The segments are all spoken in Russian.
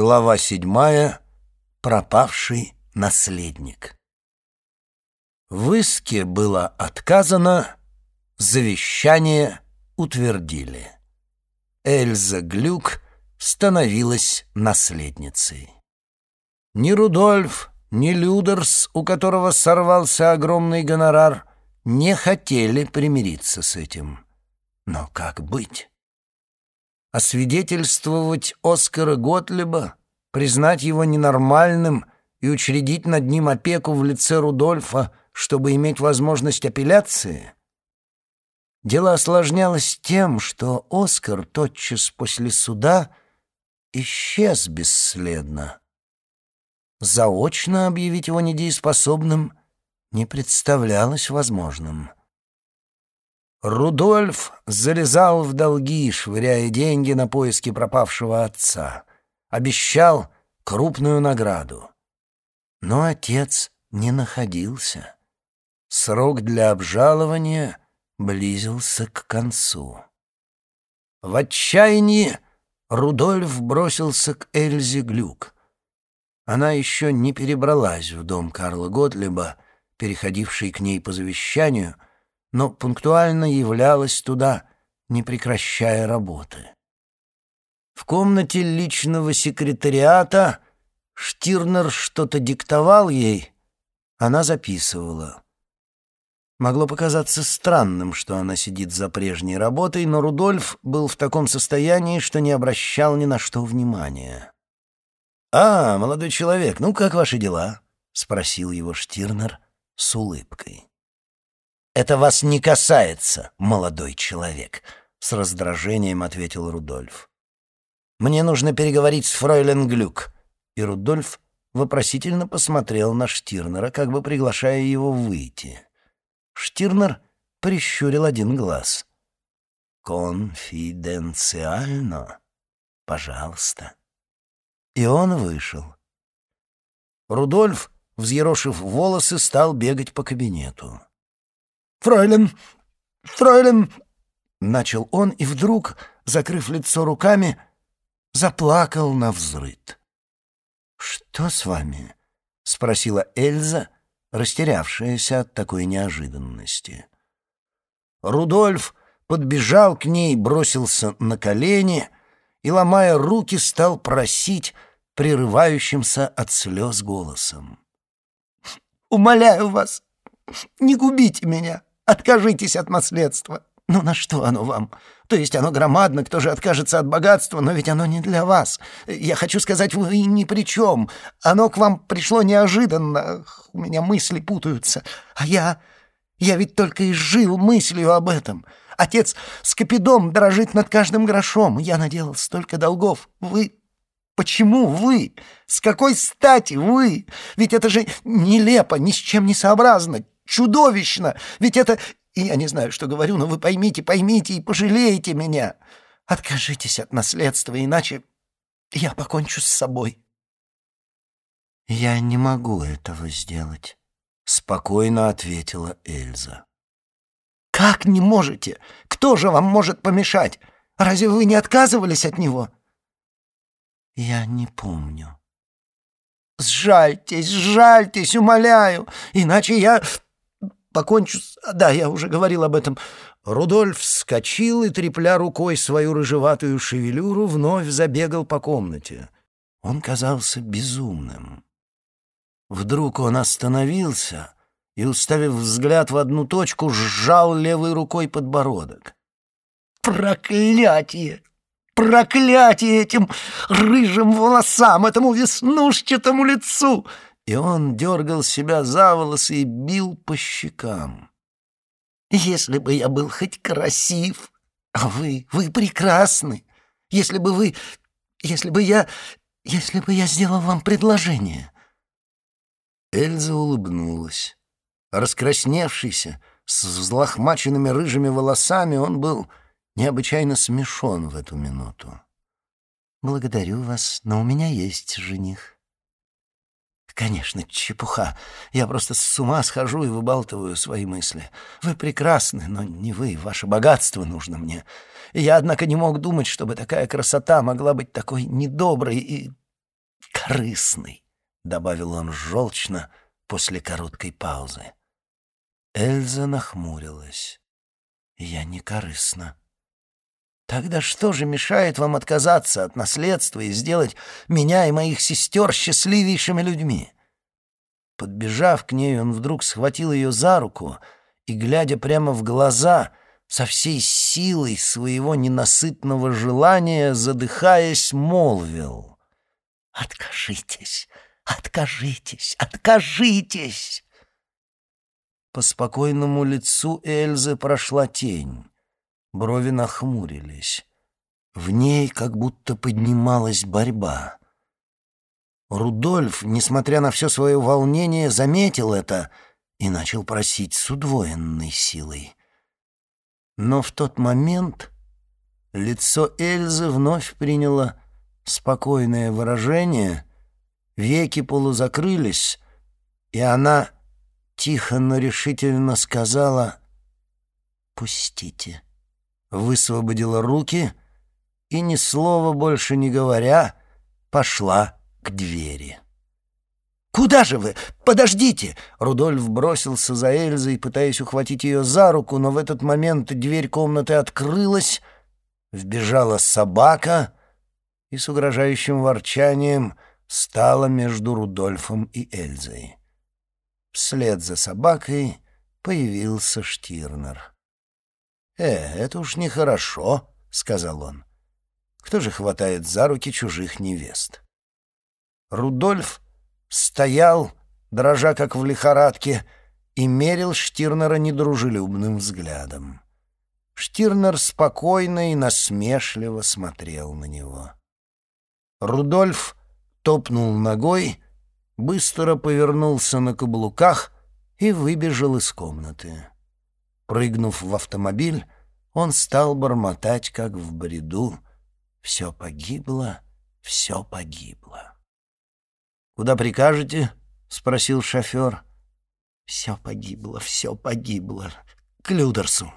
Глава седьмая. Пропавший наследник. В иске было отказано, завещание утвердили. Эльза Глюк становилась наследницей. Ни Рудольф, ни Людерс, у которого сорвался огромный гонорар, не хотели примириться с этим. Но как быть? Освидетельствовать Оскара Готлеба, признать его ненормальным и учредить над ним опеку в лице Рудольфа, чтобы иметь возможность апелляции? Дело осложнялось тем, что Оскар тотчас после суда исчез бесследно. Заочно объявить его недееспособным не представлялось возможным. Рудольф залезал в долги, швыряя деньги на поиски пропавшего отца. Обещал крупную награду. Но отец не находился. Срок для обжалования близился к концу. В отчаянии Рудольф бросился к Эльзе Глюк. Она еще не перебралась в дом Карла Готлеба, переходивший к ней по завещанию — но пунктуально являлась туда, не прекращая работы. В комнате личного секретариата Штирнер что-то диктовал ей, она записывала. Могло показаться странным, что она сидит за прежней работой, но Рудольф был в таком состоянии, что не обращал ни на что внимания. «А, молодой человек, ну как ваши дела?» — спросил его Штирнер с улыбкой. «Это вас не касается, молодой человек», — с раздражением ответил Рудольф. «Мне нужно переговорить с фройлен Глюк». И Рудольф вопросительно посмотрел на Штирнера, как бы приглашая его выйти. Штирнер прищурил один глаз. «Конфиденциально? Пожалуйста». И он вышел. Рудольф, взъерошив волосы, стал бегать по кабинету. «Фройлен! Фройлен!» Начал он и вдруг, закрыв лицо руками, заплакал на взрыд. «Что с вами?» — спросила Эльза, растерявшаяся от такой неожиданности. Рудольф подбежал к ней, бросился на колени и, ломая руки, стал просить прерывающимся от слез голосом. «Умоляю вас, не губите меня!» Откажитесь от наследства. Ну на что оно вам? То есть оно громадно, кто же откажется от богатства, но ведь оно не для вас. Я хочу сказать, вы ни при чем. Оно к вам пришло неожиданно. У меня мысли путаются. А я... Я ведь только и жил мыслью об этом. Отец с Капидом дрожит над каждым грошом. Я наделал столько долгов. Вы... Почему вы? С какой стати вы? Ведь это же нелепо, ни с чем не сообразно чудовищно! Ведь это... Я не знаю, что говорю, но вы поймите, поймите и пожалеете меня. Откажитесь от наследства, иначе я покончу с собой». «Я не могу этого сделать», — спокойно ответила Эльза. «Как не можете? Кто же вам может помешать? Разве вы не отказывались от него?» «Я не помню». «Сжальтесь, сжальтесь, умоляю, иначе я покончу с... Да, я уже говорил об этом. Рудольф вскочил и, трепля рукой свою рыжеватую шевелюру, вновь забегал по комнате. Он казался безумным. Вдруг он остановился и, уставив взгляд в одну точку, сжал левой рукой подбородок. «Проклятие! Проклятие этим рыжим волосам, этому веснушчатому лицу!» И он дергал себя за волосы и бил по щекам. «Если бы я был хоть красив, а вы, вы прекрасны, если бы вы, если бы я, если бы я сделал вам предложение». Эльза улыбнулась. Раскрасневшийся, с взлохмаченными рыжими волосами, он был необычайно смешон в эту минуту. «Благодарю вас, но у меня есть жених». Конечно, чепуха. Я просто с ума схожу и выбалтываю свои мысли. Вы прекрасны, но не вы. Ваше богатство нужно мне. Я, однако, не мог думать, чтобы такая красота могла быть такой недоброй и корыстный», — добавил он желчно после короткой паузы. Эльза нахмурилась. «Я не корыстна». «Тогда что же мешает вам отказаться от наследства и сделать меня и моих сестер счастливейшими людьми?» Подбежав к ней, он вдруг схватил ее за руку и, глядя прямо в глаза, со всей силой своего ненасытного желания, задыхаясь, молвил. «Откажитесь, откажитесь, откажитесь!» По спокойному лицу Эльзы прошла тень. Брови нахмурились. В ней как будто поднималась борьба. Рудольф, несмотря на все свое волнение, заметил это и начал просить с удвоенной силой. Но в тот момент лицо Эльзы вновь приняло спокойное выражение, веки полузакрылись, и она тихо, но решительно сказала «Пустите». Высвободила руки и, ни слова больше не говоря, пошла к двери. «Куда же вы? Подождите!» Рудольф бросился за Эльзой, пытаясь ухватить ее за руку, но в этот момент дверь комнаты открылась, вбежала собака и с угрожающим ворчанием стала между Рудольфом и Эльзой. Вслед за собакой появился Штирнер. «Э, это уж нехорошо», — сказал он. «Кто же хватает за руки чужих невест?» Рудольф стоял, дрожа как в лихорадке, и мерил Штирнера недружелюбным взглядом. Штирнер спокойно и насмешливо смотрел на него. Рудольф топнул ногой, быстро повернулся на каблуках и выбежал из комнаты. Прыгнув в автомобиль, он стал бормотать, как в бреду. «Все погибло, все погибло». «Куда прикажете?» — спросил шофер. «Все погибло, все погибло. К Людерсу».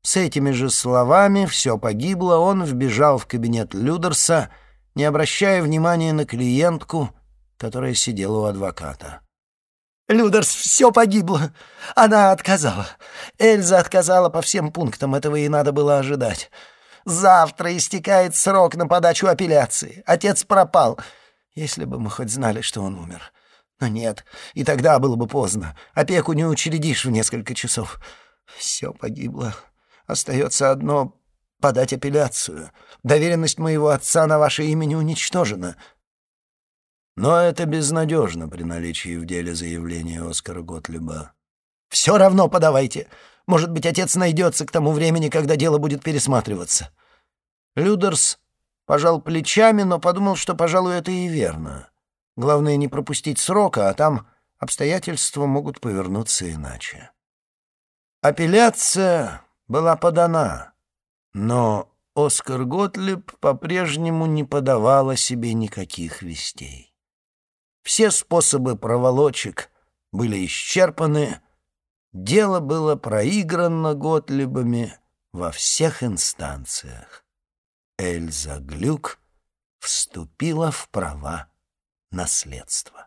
С этими же словами «все погибло» он вбежал в кабинет Людерса, не обращая внимания на клиентку, которая сидела у адвоката. «Людерс, все погибло. Она отказала. Эльза отказала по всем пунктам, этого и надо было ожидать. Завтра истекает срок на подачу апелляции. Отец пропал. Если бы мы хоть знали, что он умер. Но нет, и тогда было бы поздно. Опеку не учредишь в несколько часов. Все погибло. Остается одно — подать апелляцию. Доверенность моего отца на ваше имя не уничтожена. Но это безнадежно при наличии в деле заявления Оскара Готлиба. «Все равно подавайте. Может быть, отец найдется к тому времени, когда дело будет пересматриваться». Людерс Пожал плечами, но подумал, что, пожалуй, это и верно. Главное не пропустить срока, а там обстоятельства могут повернуться иначе. Апелляция была подана, но Оскар Готлиб по-прежнему не подавал о себе никаких вестей. Все способы проволочек были исчерпаны, дело было проиграно Готлибами во всех инстанциях. Эльза Глюк вступила в права наследства.